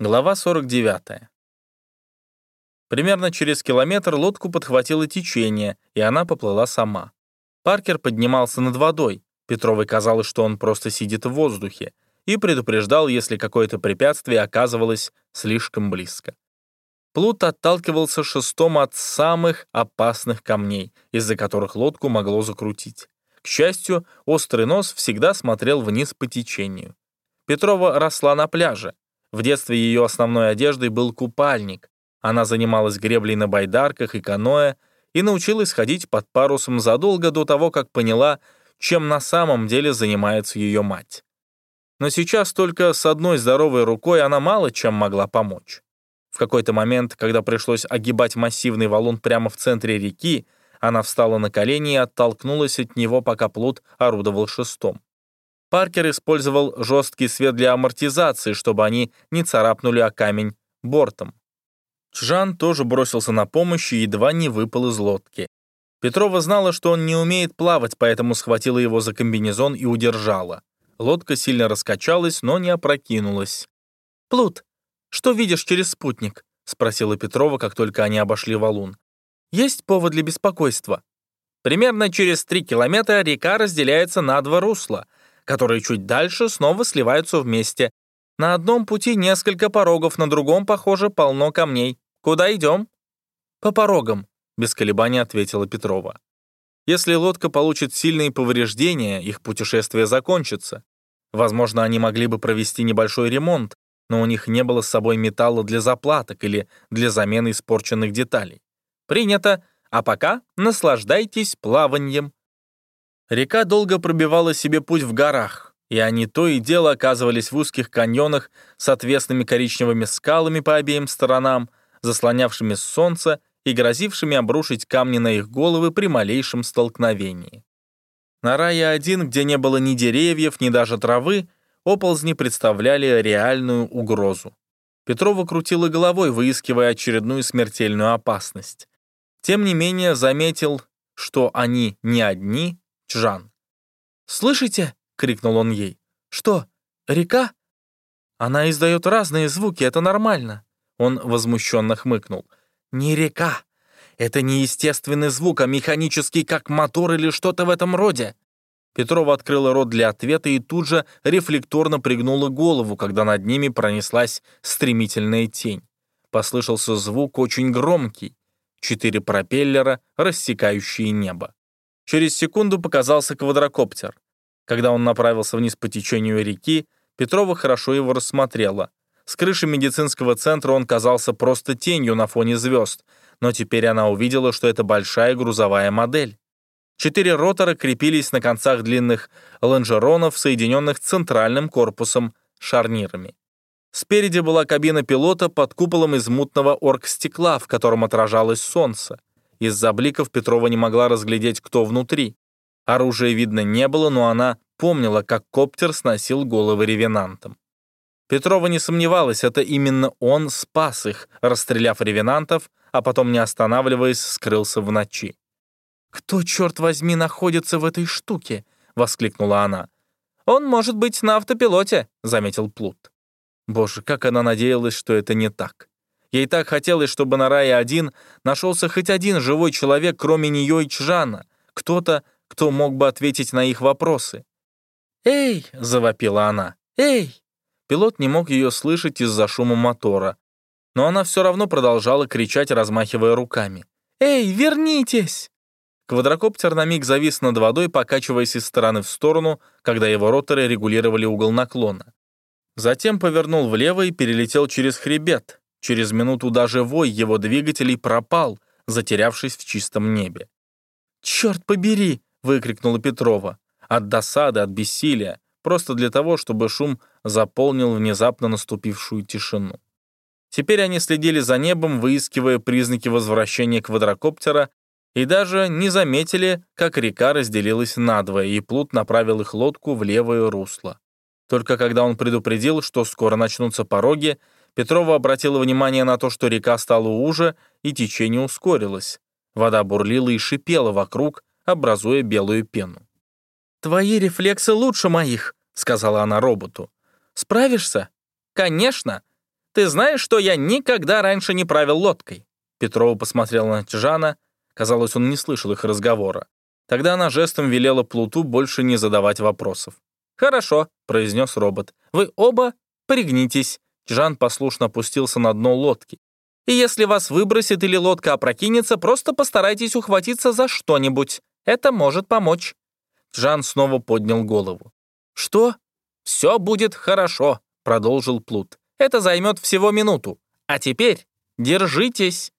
Глава 49. Примерно через километр лодку подхватило течение, и она поплыла сама. Паркер поднимался над водой. Петровой казалось, что он просто сидит в воздухе, и предупреждал, если какое-то препятствие оказывалось слишком близко. Плут отталкивался шестом от самых опасных камней, из-за которых лодку могло закрутить. К счастью, острый нос всегда смотрел вниз по течению. Петрова росла на пляже, в детстве ее основной одеждой был купальник. Она занималась греблей на байдарках и каноэ и научилась ходить под парусом задолго до того, как поняла, чем на самом деле занимается ее мать. Но сейчас только с одной здоровой рукой она мало чем могла помочь. В какой-то момент, когда пришлось огибать массивный валун прямо в центре реки, она встала на колени и оттолкнулась от него, пока плут орудовал шестом. Паркер использовал жесткий свет для амортизации, чтобы они не царапнули о камень бортом. Чжан тоже бросился на помощь и едва не выпал из лодки. Петрова знала, что он не умеет плавать, поэтому схватила его за комбинезон и удержала. Лодка сильно раскачалась, но не опрокинулась. «Плут, что видишь через спутник?» — спросила Петрова, как только они обошли валун. «Есть повод для беспокойства?» Примерно через три километра река разделяется на два русла — которые чуть дальше снова сливаются вместе. На одном пути несколько порогов, на другом, похоже, полно камней. Куда идем? По порогам, без колебаний ответила Петрова. Если лодка получит сильные повреждения, их путешествие закончится. Возможно, они могли бы провести небольшой ремонт, но у них не было с собой металла для заплаток или для замены испорченных деталей. Принято, а пока наслаждайтесь плаванием. Река долго пробивала себе путь в горах, и они то и дело оказывались в узких каньонах с отвесными коричневыми скалами по обеим сторонам, заслонявшими солнце и грозившими обрушить камни на их головы при малейшем столкновении. На Рае-1, где не было ни деревьев, ни даже травы, оползни представляли реальную угрозу. Петрова крутила головой, выискивая очередную смертельную опасность. Тем не менее, заметил, что они не одни, Чжан. «Слышите?» — крикнул он ей. «Что, река?» «Она издает разные звуки, это нормально». Он возмущенно хмыкнул. «Не река. Это не естественный звук, а механический, как мотор или что-то в этом роде». Петрова открыла рот для ответа и тут же рефлекторно пригнула голову, когда над ними пронеслась стремительная тень. Послышался звук очень громкий. Четыре пропеллера, рассекающие небо. Через секунду показался квадрокоптер. Когда он направился вниз по течению реки, Петрова хорошо его рассмотрела. С крыши медицинского центра он казался просто тенью на фоне звезд, но теперь она увидела, что это большая грузовая модель. Четыре ротора крепились на концах длинных лонжеронов, соединенных центральным корпусом шарнирами. Спереди была кабина пилота под куполом из мутного оргстекла, в котором отражалось солнце. Из-за бликов Петрова не могла разглядеть, кто внутри. Оружия видно не было, но она помнила, как коптер сносил головы ревенантам. Петрова не сомневалась, это именно он спас их, расстреляв ревенантов, а потом, не останавливаясь, скрылся в ночи. «Кто, черт возьми, находится в этой штуке?» — воскликнула она. «Он может быть на автопилоте», — заметил Плут. Боже, как она надеялась, что это не так. Ей так хотелось, чтобы на Рае-1 нашелся хоть один живой человек, кроме нее и Чжана, кто-то, кто мог бы ответить на их вопросы. «Эй!» — завопила она. «Эй!» Пилот не мог ее слышать из-за шума мотора, но она все равно продолжала кричать, размахивая руками. «Эй, вернитесь!» Квадрокоптер на миг завис над водой, покачиваясь из стороны в сторону, когда его роторы регулировали угол наклона. Затем повернул влево и перелетел через хребет, Через минуту даже вой его двигателей пропал, затерявшись в чистом небе. «Черт побери!» — выкрикнула Петрова. От досады, от бессилия, просто для того, чтобы шум заполнил внезапно наступившую тишину. Теперь они следили за небом, выискивая признаки возвращения квадрокоптера, и даже не заметили, как река разделилась надвое, и Плут направил их лодку в левое русло. Только когда он предупредил, что скоро начнутся пороги, Петрова обратила внимание на то, что река стала уже и течение ускорилось. Вода бурлила и шипела вокруг, образуя белую пену. «Твои рефлексы лучше моих», — сказала она роботу. «Справишься?» «Конечно!» Ты знаешь, что я никогда раньше не правил лодкой?» Петрова посмотрела на Тижана. Казалось, он не слышал их разговора. Тогда она жестом велела Плуту больше не задавать вопросов. «Хорошо», — произнес робот. «Вы оба пригнитесь». Жан послушно опустился на дно лодки. «И если вас выбросит или лодка опрокинется, просто постарайтесь ухватиться за что-нибудь. Это может помочь». Жан снова поднял голову. «Что?» «Все будет хорошо», — продолжил Плут. «Это займет всего минуту. А теперь держитесь».